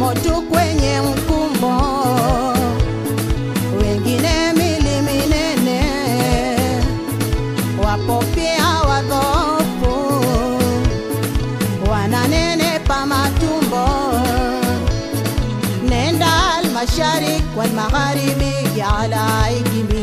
moto kwenye mkumbo, wengine mili minene, wapo pia wadhoofu, wananenepa matumbo. Nenda almashariki walmagharibi, ala ikimi